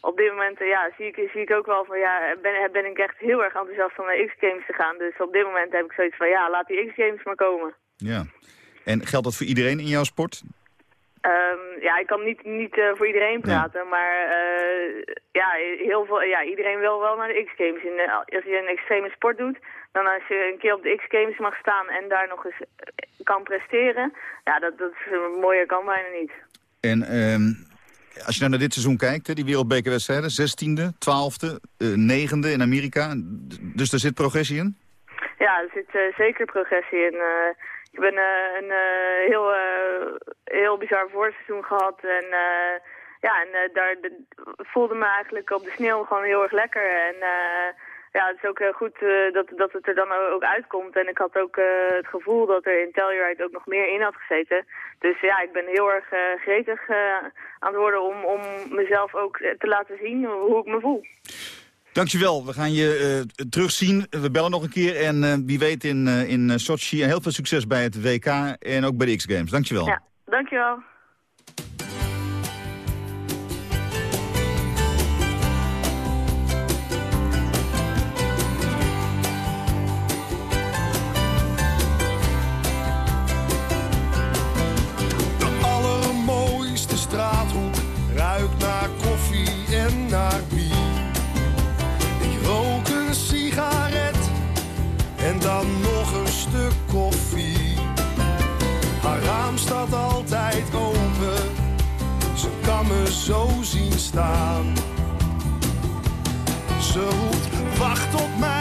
op dit moment ja, zie, ik, zie ik ook wel van ja, ben, ben ik echt heel erg enthousiast om naar X-Games te gaan. Dus op dit moment heb ik zoiets van ja, laat die X-Games maar komen. Ja. En geldt dat voor iedereen in jouw sport? Ehm, ja, ik kan niet, niet eh, voor iedereen praten, maar eh, ja, heel veel, ja, iedereen wil wel naar de X-Games. Eh, als je een extreme sport doet, dan als je een keer op de X-Games mag staan en daar nog eens kan presteren, ja, dat, dat is, mooier kan bijna niet. En ehm, als je nou naar dit seizoen kijkt, hè, die wereldbekerwedstrijden, 16e, 12e, eh, 9e in Amerika. Dus daar zit progressie in? Ja, er zit zeker progressie in. Eh, ik ben eh, een eh, heel, eh, heel bizar voorseizoen gehad. En ja, en daar de- voelde me eigenlijk op de sneeuw gewoon heel erg lekker. En eh, ja, het is ook heel goed dat, dat het er dan ook uitkomt. En ik had ook het gevoel dat er in Telluride ook nog meer in had gezeten. Dus ja, ik ben heel erg gretig aan het worden om, om mezelf ook te laten zien hoe ik me voel. Dankjewel, we gaan je eh, terugzien. We bellen nog een keer en eh, wie weet in, eh, in Sochi. Heel veel succes bij het WK en ook bij de X-Games. Dankjewel. Ja, dankjewel. Staat altijd open, ze kan me zo zien staan. Ze roept, wacht op mij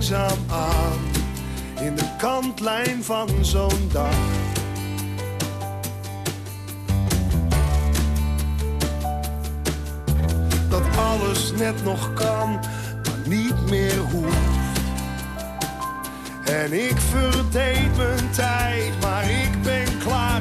langzaam aan in de kantlijn van zo'n dag. Dat alles net nog kan, maar niet meer hoeft. En ik verdeed mijn tijd, maar ik ben klaar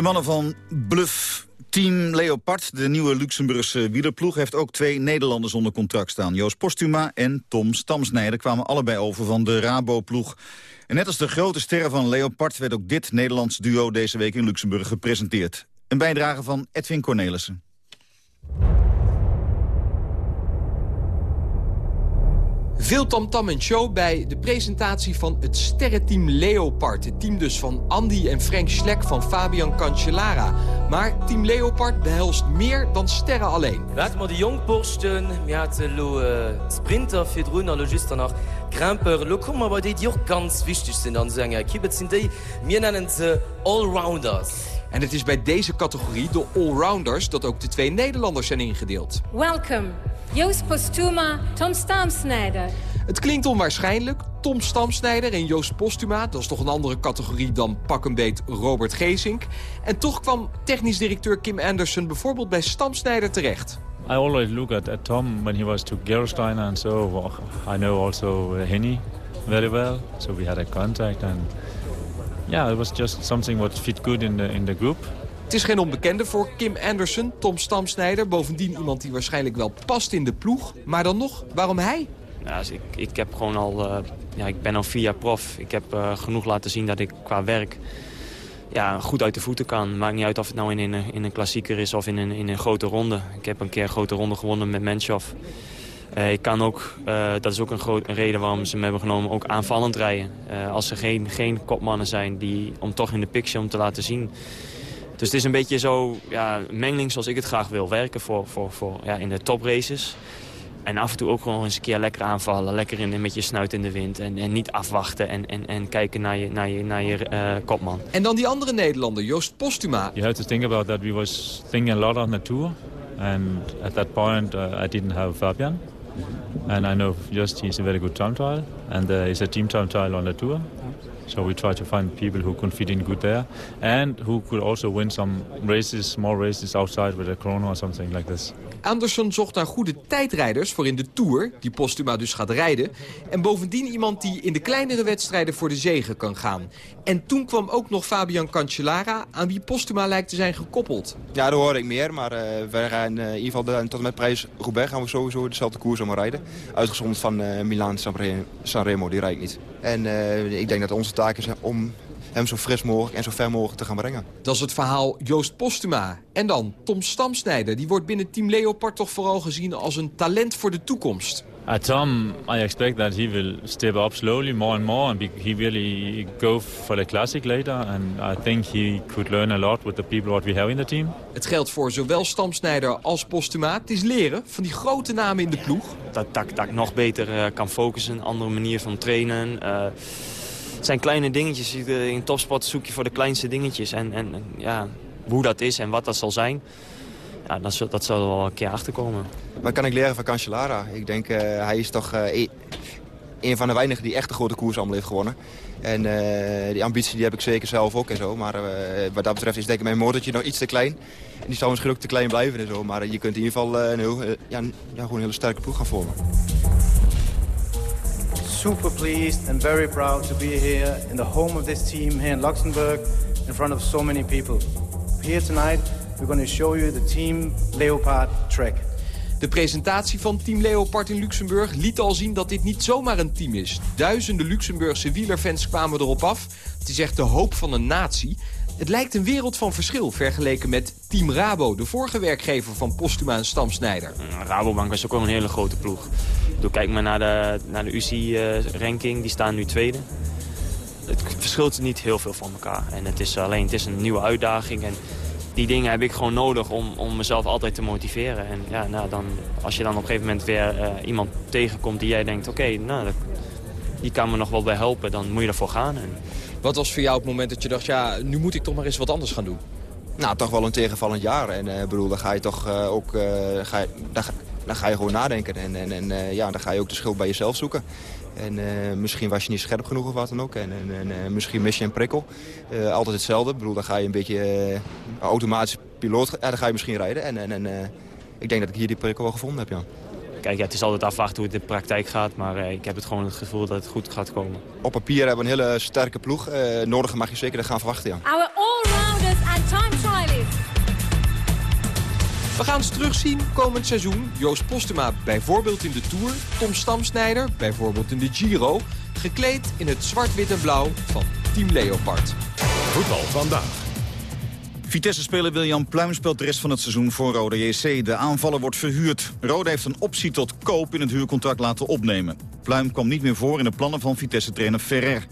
De mannen van Bluff Team Leopard, de nieuwe Luxemburgse wielerploeg... heeft ook twee Nederlanders onder contract staan. Joost Postuma en Tom Stamsnijder kwamen allebei over van de Rabo-ploeg. En net als de grote sterren van Leopard... werd ook dit Nederlands duo deze week in Luxemburg gepresenteerd. Een bijdrage van Edwin Cornelissen. Veel tamtam en show bij de presentatie van het sterrenteam Leopard. Het team dus van Andy en Frank Schleck van Fabian Cancellara. Maar team Leopard behelst meer dan sterren alleen. We hadden maar de jongborsten, we hadden lo uh, sprinter für drun, lo just danach Gramper, lo kommen aber die, auch ganz wichtig sind an so einer Kippe sind die, wir nennen Allrounders. En het is bij deze categorie, de allrounders, dat ook de twee Nederlanders zijn ingedeeld. Welcome, Joost Postuma, Tom Stamsnijder. Het klinkt onwaarschijnlijk. Tom Stamsnijder en Joost Postuma, dat is toch een andere categorie dan pak een beet Robert Geesink. En toch kwam technisch directeur Kim Anderson bijvoorbeeld bij Stamsnijder terecht. I always look at, at Tom when he was to Gerolsteiner and so. I know also uh, Henny very well, so we had a contact and yeah, it was just something what fit good in the in the group. Het is geen onbekende voor Kim Anderson, Tom Stamsnijder. Bovendien iemand die waarschijnlijk wel past in de ploeg. Maar dan nog, waarom hij? Ja, dus ik, ik, heb gewoon al, uh, ja, ik ben al vier jaar prof. Ik heb uh, genoeg laten zien dat ik qua werk ja, goed uit de voeten kan. Maakt niet uit of het nou in, in, een, in een klassieker is of in een, in een grote ronde. Ik heb een keer een grote ronde gewonnen met Menshoff. Uh, ik kan ook, uh, dat is ook een, groot, een reden waarom ze me hebben genomen, ook aanvallend rijden. Uh, als er geen, geen kopmannen zijn die, om toch in de picture om te laten zien. Dus het is een beetje zo ja, mengeling zoals ik het graag wil werken voor, voor, voor, ja, in de topraces. En af en toe ook gewoon eens een keer lekker aanvallen. Lekker in, met je snuit in de wind. En, en niet afwachten en, en, en kijken naar je, naar je, naar je uh, kopman. En dan die andere Nederlander, Joost Postuma. You have to think about that we was thinking a lot on the tour. And at that point uh, I didn't have Fabian. And I know just he's a very good time trial. And uh, he's a team time trial on the tour. So we try to find people who can fit in good there and who could also win some races, more races outside with a chrono or something like this. Anderson zocht naar goede tijdrijders voor in de Tour, die Postuma dus gaat rijden. En bovendien iemand die in de kleinere wedstrijden voor de zegen kan gaan. En toen kwam ook nog Fabian Cancellara, aan wie Postuma lijkt te zijn gekoppeld. Ja, daar hoor ik meer, maar uh, wij gaan uh, in ieder geval de, tot en met prijs Roubaix gaan we sowieso dezelfde koers allemaal rijden. Uitgezonderd van uh, Milaan Sanremo, die rijdt niet. En ik denk dat onze taak is om hem zo fris mogelijk en zo ver mogelijk te gaan brengen. Dat is het verhaal Joost Postuma. En dan Tom Stamsnijder. Die wordt binnen Team Leopard toch vooral gezien als een talent voor de toekomst. Uh, Tom, I expect that he will step up slowly more and more and be, he really go for the classic later. And I think he could learn a lot with the people what we have in the team. Het geldt voor zowel Stamsnijder als Postuma. Het is leren van die grote namen in de ploeg. Dat, dat, dat ik nog beter uh, kan focussen, een andere manier van trainen. Uh, het zijn kleine dingetjes. In topsport zoek je voor de kleinste dingetjes. En, en ja, hoe dat is en wat dat zal zijn, ja, dat, dat zal er wel een keer achterkomen. Wat kan ik leren van Cancellara? Ik denk, uh, hij is toch uh, een van de weinigen die echt de grote koers allemaal heeft gewonnen. En die ambitie die heb ik zeker zelf ook en zo. Maar wat dat betreft is denk ik mijn motortje nog iets te klein. En die zou misschien ook te klein blijven en zo. Maar je kunt in ieder geval een, heel, ja, ja, gewoon een hele sterke ploeg gaan vormen. Super pleased and very proud to be here in the home of this team here in Luxembourg in front of so many people. Here tonight we're going to show you the Team Leopard track. De presentatie van Team Leopard in Luxemburg liet al zien dat dit niet zomaar een team is. Duizenden Luxemburgse wielerfans kwamen erop af. Het is echt de hoop van een natie. Het lijkt een wereld van verschil vergeleken met Team Rabo... de vorige werkgever van Postuma Stamsnijder. Rabobank is ook wel een hele grote ploeg. Doe, kijk maar naar de, naar de UCI-ranking, die staan nu tweede. Het verschilt niet heel veel van elkaar. En het is alleen het is een nieuwe uitdaging. En die dingen heb ik gewoon nodig om, om mezelf altijd te motiveren. En ja, nou, dan, als je dan op een gegeven moment weer uh, iemand tegenkomt die jij denkt... oké, nou, die kan me nog wel bij helpen, dan moet je ervoor gaan. En, wat was voor jou het moment dat je dacht, ja, nu moet ik toch maar eens wat anders gaan doen? Nou, toch wel een tegenvallend jaar. En uh, bedoel, dan ga je toch uh, ook, uh, ga je, dan, ga, je gewoon nadenken. En, en, en ja, dan ga je ook de schuld bij jezelf zoeken. En misschien was je niet scherp genoeg of wat dan ook. En, en, en misschien mis je een prikkel. altijd hetzelfde. Bedoel, dan ga je een beetje automatisch piloot, dan ga je misschien rijden. En, en, en ik denk dat ik hier die prikkel wel gevonden heb, ja. Kijk, ja, het is altijd afwachten hoe het in de praktijk gaat. Maar eh, ik heb het gewoon het gevoel dat het goed gaat komen. Op papier hebben we een hele sterke ploeg. Uh, Noordige mag je zeker gaan verwachten, ja. Our all-rounders and time trialists. We gaan eens terugzien komend seizoen. Joost Postema bijvoorbeeld in de Tour. Tom Stamsnijder bijvoorbeeld in de Giro. Gekleed in het zwart-wit en blauw van Team Leopard. Voetbal vandaag. Vitesse-speler William Pluim speelt de rest van het seizoen voor Rode JC. De aanvaller wordt verhuurd. Rode heeft een optie tot koop in het huurcontract laten opnemen. Pluim kwam niet meer voor in de plannen van Vitesse-trainer Ferrer.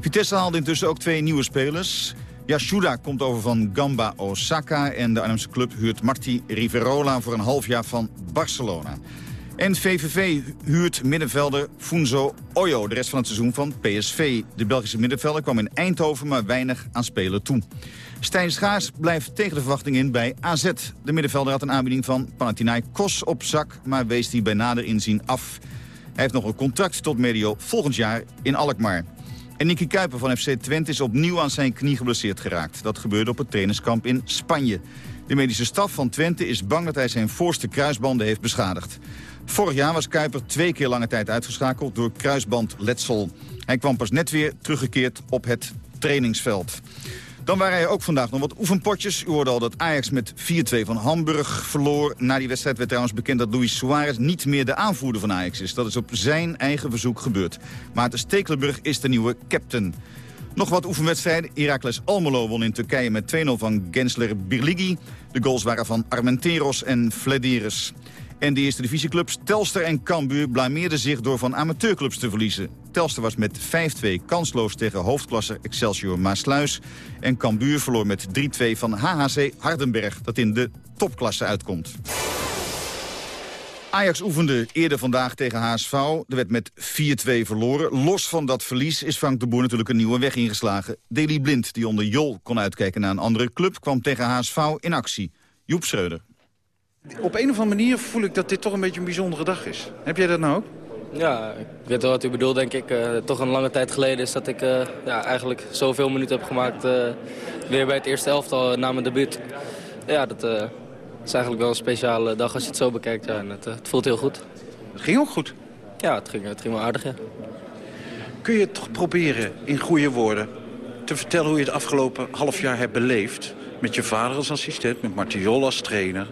Vitesse haalde intussen ook twee nieuwe spelers. Yashuda komt over van Gamba Osaka en de Arnhemse club huurt Marti Riverola voor een half jaar van Barcelona. En VVV huurt middenvelder Funzo Oyo de rest van het seizoen van PSV. De Belgische middenvelder kwam in Eindhoven maar weinig aan spelen toe. Stijn Schaars blijft tegen de verwachting in bij AZ. De middenvelder had een aanbieding van Panathinaikos op zak... maar wees die bij nader inzien af. Hij heeft nog een contract tot medio volgend jaar in Alkmaar. En Nicky Kuiper van FC Twente is opnieuw aan zijn knie geblesseerd geraakt. Dat gebeurde op het trainerskamp in Spanje. De medische staf van Twente is bang dat hij zijn voorste kruisbanden heeft beschadigd. Vorig jaar was Kuiper twee keer lange tijd uitgeschakeld door kruisbandletsel. Hij kwam pas net weer teruggekeerd op het trainingsveld. Dan waren er ook vandaag nog wat oefenpotjes. U hoorde al dat Ajax met 4-2 van Hamburg verloor. Na die wedstrijd werd trouwens bekend dat Luis Suarez niet meer de aanvoerder van Ajax is. Dat is op zijn eigen verzoek gebeurd. Maarten Stekelenburg is de nieuwe captain. Nog wat oefenwedstrijden. Irakles Almelo won in Turkije met 2-0 van Gensler Birligi. De goals waren van Armenteros en Flederis. En de eerste divisieclubs Telster en Cambuur blameerden zich door van amateurclubs te verliezen. Telster was met 5-2 kansloos tegen hoofdklasse Excelsior Maasluis. En Cambuur verloor met 3-2 van HHC Hardenberg, dat in de topklasse uitkomt. Ajax oefende eerder vandaag tegen HSV. Er werd met 4-2 verloren. Los van dat verlies is Frank de Boer natuurlijk een nieuwe weg ingeslagen. Deli Blind, die onder Jol kon uitkijken naar een andere club... kwam tegen HSV in actie. Joep Schreuder. Op een of andere manier voel ik dat dit toch een beetje een bijzondere dag is. Heb jij dat nou ook? Ja, ik weet wel wat u bedoelt, denk ik. Uh, toch een lange tijd geleden is dat ik uh, ja, eigenlijk zoveel minuten heb gemaakt... Uh, weer bij het eerste elftal na mijn debuut. Ja, dat is eigenlijk wel een speciale dag als je het zo bekijkt. Ja, en het, het voelt heel goed. Het ging ook goed? Ja, het ging, het ging wel aardig, ja. Kun je toch proberen in goede woorden te vertellen hoe je het afgelopen half jaar hebt beleefd? Met je vader als assistent, met Martiol als trainer.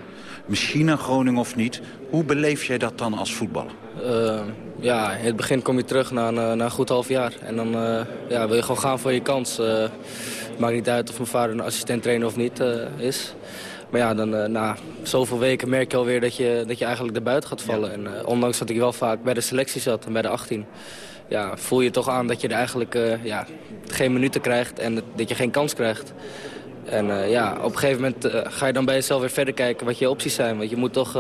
Misschien naar Groningen of niet. Hoe beleef jij dat dan als voetballer? Uh, ja, in het begin kom je terug na een, eh, na een goed half jaar. En dan uh, ja, wil je gewoon gaan voor je kans. Uh, maakt niet uit of mijn vader een assistent trainer of niet is. Maar ja, dan na zoveel weken merk je alweer dat je, dat je eigenlijk erbuiten gaat vallen. En ondanks dat ik wel vaak bij de selectie zat en bij de 18 ja, voel je toch aan dat je er eigenlijk ja, geen minuten krijgt en dat je geen kans krijgt. En uh, ja, op een gegeven moment uh, ga je dan bij jezelf weer verder kijken wat je opties zijn. Want je moet toch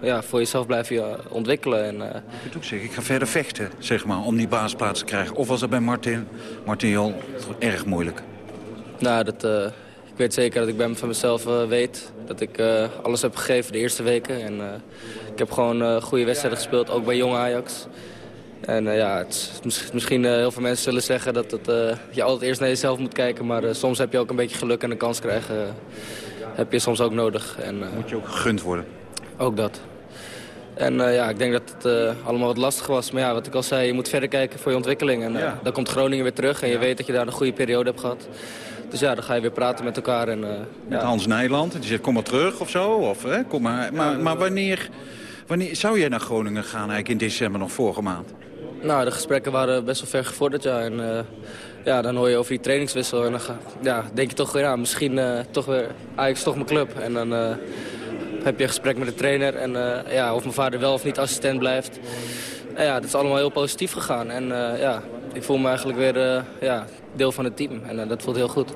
ja, voor jezelf blijven ontwikkelen. En, je kunt ook zeggen, ik ga verder vechten zeg maar, om die baasplaats te krijgen. Of was dat bij Martin, Martin Jol erg moeilijk? Nou, dat, ik weet zeker dat ik bij van mezelf weet dat ik alles heb gegeven de eerste weken. En ik heb gewoon goede wedstrijden gespeeld, ook bij Jong Ajax. En uh, ja, het, misschien uh, heel veel mensen zullen zeggen dat het, uh, je altijd eerst naar jezelf moet kijken. Maar soms heb je ook een beetje geluk en een kans krijgen. heb je soms ook nodig. En, moet je ook gegund worden? Ook dat. En ja, ik denk dat het allemaal wat lastig was. Maar ja, wat ik al zei, je moet verder kijken voor je ontwikkeling. En ja. dan komt Groningen weer terug en je weet dat je daar een goede periode hebt gehad. Dus ja, dan ga je weer praten met elkaar. En, met ja. Hans Nijland, die zegt kom maar terug of zo. Of, hè, kom maar. Maar, maar wanneer, wanneer zou jij naar Groningen gaan eigenlijk in december nog vorige maand? Nou, de gesprekken waren best wel ver gevorderd, ja. En uh, ja, dan hoor je over die trainingswissel. En dan ga, ja, denk je toch, ja, misschien uh, toch weer Ajax toch mijn club. En dan uh, heb je een gesprek met de trainer. En ja, of mijn vader wel of niet assistent blijft. Ja, dat is allemaal heel positief gegaan. En ja, ik voel me eigenlijk weer ja, deel van het team. En dat voelt heel goed.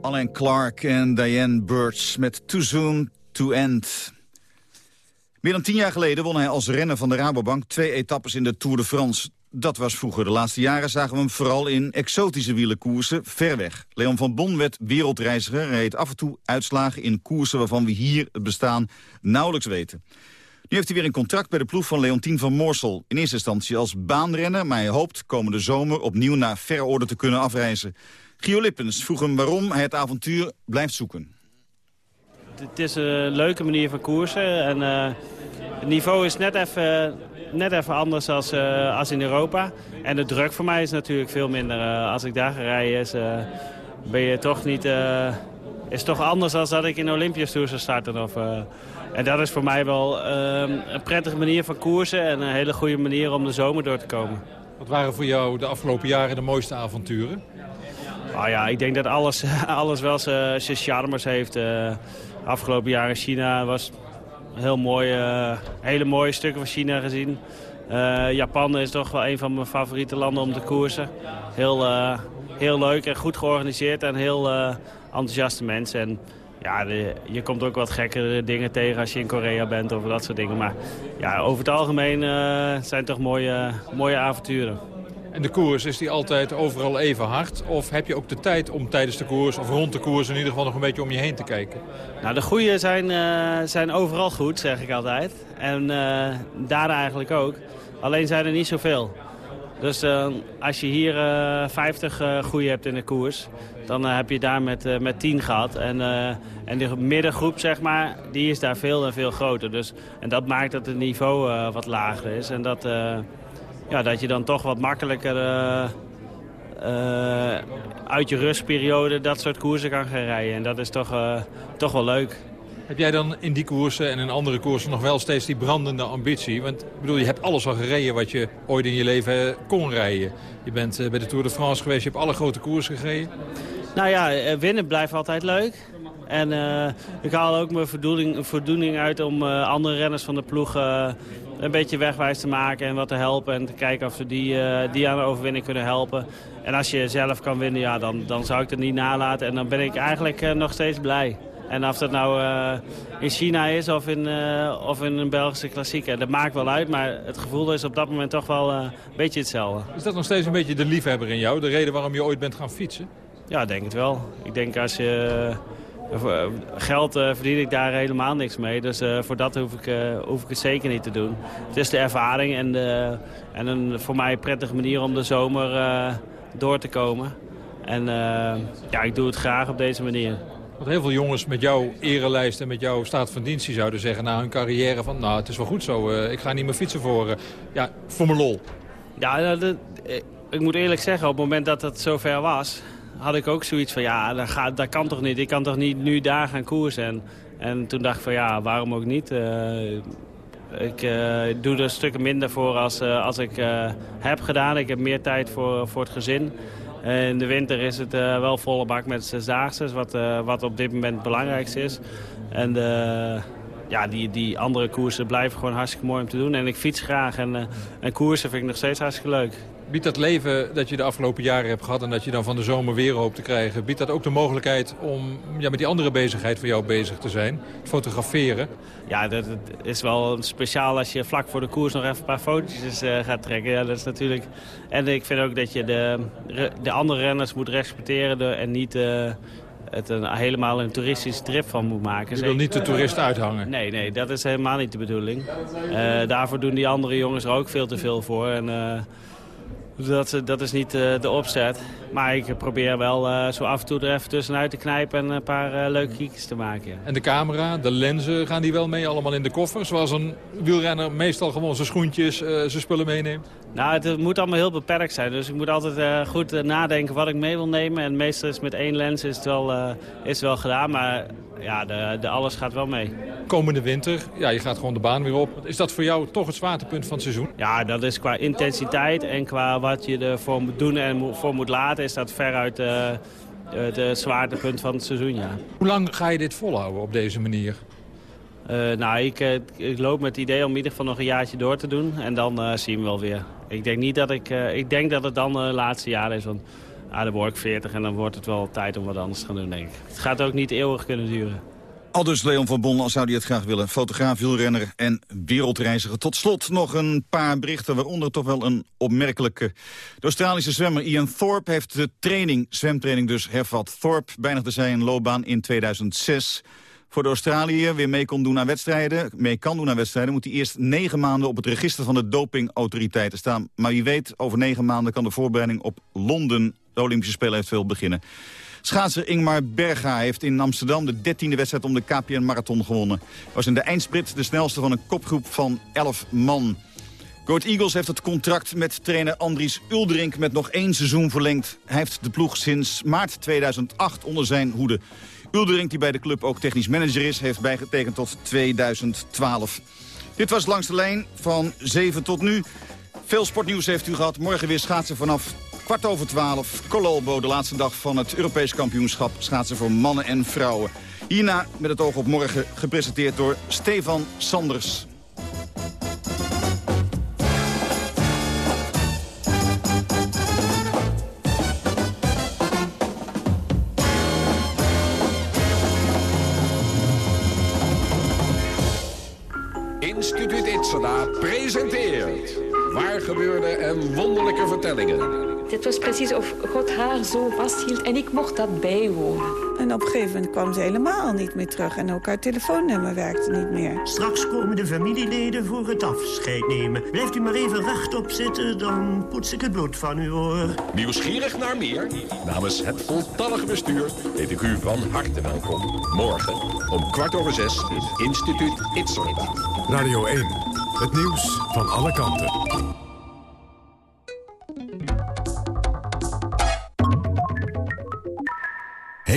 Alain Clark en Diane Birch met Too Soon To End. Meer dan tien jaar geleden won hij als renner van de Rabobank... twee etappes in de Tour de France. Dat was vroeger. De laatste jaren zagen we hem vooral in exotische wielenkoersen ver weg. Leon van Bon werd wereldreiziger en reed af en toe uitslagen in koersen... waarvan we hier het bestaan nauwelijks weten. Nu heeft hij weer een contract bij de ploeg van Leontien van Moorsel. In eerste instantie als baanrenner, maar hij hoopt komende zomer... opnieuw naar verre orde te kunnen afreizen. Gio Lippens vroeg hem waarom hij het avontuur blijft zoeken. Het is een leuke manier van koersen. En, eh, het niveau is net even, net even anders als, eh, als in Europa. En de druk voor mij is natuurlijk veel minder. Eh, als ik daar ga rijden is, eh, ben je toch niet... eh, is toch anders dan dat ik in de Olympisch Tour zou starten. Of, eh, en dat is voor mij wel eh, een prettige manier van koersen. En een hele goede manier om de zomer door te komen. Wat waren voor jou de afgelopen jaren de mooiste avonturen? Ah ja, ik denk dat alles, alles wel zijn charmes heeft. Eh, afgelopen jaar in China was heel mooi, eh, hele mooie stukken van China gezien. Eh, Japan is toch wel een van mijn favoriete landen om te koersen. Heel, heel leuk en goed georganiseerd en heel enthousiaste mensen. En ja, je komt ook wat gekkere dingen tegen als je in Korea bent of dat soort dingen. Maar ja, over het algemeen zijn het toch mooie, mooie avonturen. En de koers, is die altijd overal even hard? Of heb je ook de tijd om tijdens de koers of rond de koers in ieder geval nog een beetje om je heen te kijken? Nou, de goeie zijn, eh, zijn overal goed, zeg ik altijd. En eh, daar eigenlijk ook. Alleen zijn er niet zoveel. Dus eh, als je hier eh 50 eh goeie hebt in de koers, dan heb je daar met, met 10 gehad. En, en de middengroep, zeg maar, die is daar veel en veel groter. Dus, en dat maakt dat het niveau wat lager is. En dat, ja, dat je dan toch wat makkelijker eh, eh, uit je rustperiode dat soort koersen kan gaan rijden. En dat is toch, eh, toch wel leuk. Heb jij dan in die koersen en in andere koersen nog wel steeds die brandende ambitie? Want ik bedoel, je hebt alles al gereden wat je ooit in je leven kon rijden. Je bent bij de Tour de France geweest, je hebt alle grote koersen gereden. Nou ja, winnen blijft altijd leuk. En eh, ik haal ook mijn voldoening, voldoening uit om andere renners van de ploeg een beetje wegwijs te maken en wat te helpen. En te kijken of we die, eh, die aan de overwinning kunnen helpen. En als je zelf kan winnen, ja, dan, dan zou ik het niet nalaten. En dan ben ik eigenlijk eh, nog steeds blij. En of dat nou eh, in China is of in, of in een Belgische klassieker, dat maakt wel uit. Maar het gevoel is op dat moment toch wel een beetje hetzelfde. Is dat nog steeds een beetje de liefhebber in jou? De reden waarom je ooit bent gaan fietsen? Ja, ik denk het wel. Ik denk als je... eh, geld eh, verdien ik daar helemaal niks mee. Dus eh, voor dat hoef ik, hoef ik het zeker niet te doen. Het is de ervaring en, de, en een voor mij prettige manier om de zomer door te komen. En ja, ik doe het graag op deze manier. Want heel veel jongens met jouw erelijst en met jouw staat van dienst... die zouden zeggen na hun carrière van... nou, het is wel goed zo, ik ga niet meer fietsen voor, ja, voor mijn lol. Ja, nou, dat- ik moet eerlijk zeggen, op het moment dat het zover was... had ik ook zoiets van, ja, dat, kan toch niet? Ik kan toch niet nu daar gaan koersen? En, en toen dacht ik van, ja, waarom ook niet? Eh, ik eh, doe er stukken minder voor als, eh, als ik heb gedaan. Ik heb meer tijd voor, voor het gezin. In de winter is het wel volle bak met zesdaagse, wat, wat op dit moment het belangrijkste is. En ja, die, die andere koersen blijven gewoon hartstikke mooi om te doen. En ik fiets graag en, en koersen vind ik nog steeds hartstikke leuk. Biedt dat leven dat je de afgelopen jaren hebt gehad... en dat je dan van de zomer weer hoopt te krijgen... biedt dat ook de mogelijkheid om ja, met die andere bezigheid van jou bezig te zijn? Het fotograferen. Ja, dat, dat is wel speciaal als je vlak voor de koers nog even een paar fotootjes eh, gaat trekken. Ja, dat is natuurlijk... En ik vind ook dat je de, de andere renners moet respecteren de- en niet eh, het een, helemaal een toeristische trip van moet maken. Je wil niet de toerist uithangen. Nee, nee, dat is helemaal niet de bedoeling. Eh, daarvoor doen die andere jongens er ook veel te veel voor. En, dat, dat is niet eh, de opzet. Maar ik probeer wel eh, zo af en toe er even tussenuit te knijpen en een paar eh, leuke kiekjes te maken. En de camera, de lenzen, gaan die wel mee allemaal in de koffer? Zoals een wielrenner meestal gewoon zijn schoentjes, eh, zijn spullen meeneemt? Nou, het, het moet allemaal heel beperkt zijn. Dus ik moet altijd eh, goed eh, nadenken wat ik mee wil nemen. En meestal is met één lens is het wel, eh, is het wel gedaan. Maar ja, de, de alles gaat wel mee. Komende winter, ja, je gaat gewoon de baan weer op. Is dat voor jou toch het zwaartepunt van het seizoen? Ja, dat is qua intensiteit en qua wat je ervoor moet doen en voor moet laten... is dat veruit het zwaartepunt van het seizoen, ja. Hoe lang ga je dit volhouden op deze manier? Uh, nou, ik, uh, ik, loop met het idee om in ieder geval nog een jaartje door te doen. En dan uh, zien we wel weer. Ik denk niet dat ik... ik denk dat het dan het laatste jaar is. Want ah, dan word ik 40 en dan wordt het wel tijd om wat anders te gaan doen, denk ik. Het gaat ook niet eeuwig kunnen duren. Aldus Leon van Bon, als zou hij het graag willen. Fotograaf, wielrenner en wereldreiziger. Tot slot nog een paar berichten, waaronder toch wel een opmerkelijke. De Australische zwemmer Ian Thorpe heeft de training, zwemtraining dus hervat. Thorpe beëindigde zijn loopbaan in 2006 voor de Australië weer mee kon doen aan wedstrijden, mee kan doen aan wedstrijden, moet hij eerst negen maanden op het register van de dopingautoriteiten staan. Maar wie weet, over negen maanden kan de voorbereiding op Londen, de Olympische Spelen, eventueel beginnen. Schaatser Ingmar Berga heeft in Amsterdam de 13e wedstrijd om de KPN Marathon gewonnen. Was in de eindsprint de snelste van een kopgroep van 11 man. Goat Eagles heeft het contract met trainer Andries Uldrink met nog één seizoen verlengd. Hij heeft de ploeg sinds maart 2008 onder zijn hoede. Uldering, die bij de club ook technisch manager is, heeft bijgetekend tot 2012. Dit was langs de lijn van 7 tot nu. Veel sportnieuws heeft u gehad. Morgen weer schaatsen vanaf kwart over 12. Cololbo, de laatste dag van het Europees kampioenschap schaatsen voor mannen en vrouwen. Hierna met het oog op morgen gepresenteerd door Stefan Sanders. Vertellingen. Het was precies of God haar zo vasthield en ik mocht dat bijwonen. En op een gegeven moment kwam ze helemaal niet meer terug. En ook haar telefoonnummer werkte niet meer. Straks komen de familieleden voor het afscheid nemen. Blijft u maar even rechtop zitten, dan poets ik het bloed van uw oor. Nieuwsgierig naar meer? Namens het voltallige bestuur heet ik u van harte welkom. Morgen om kwart over zes in Instituut Itzerda. Radio 1, het nieuws van alle kanten.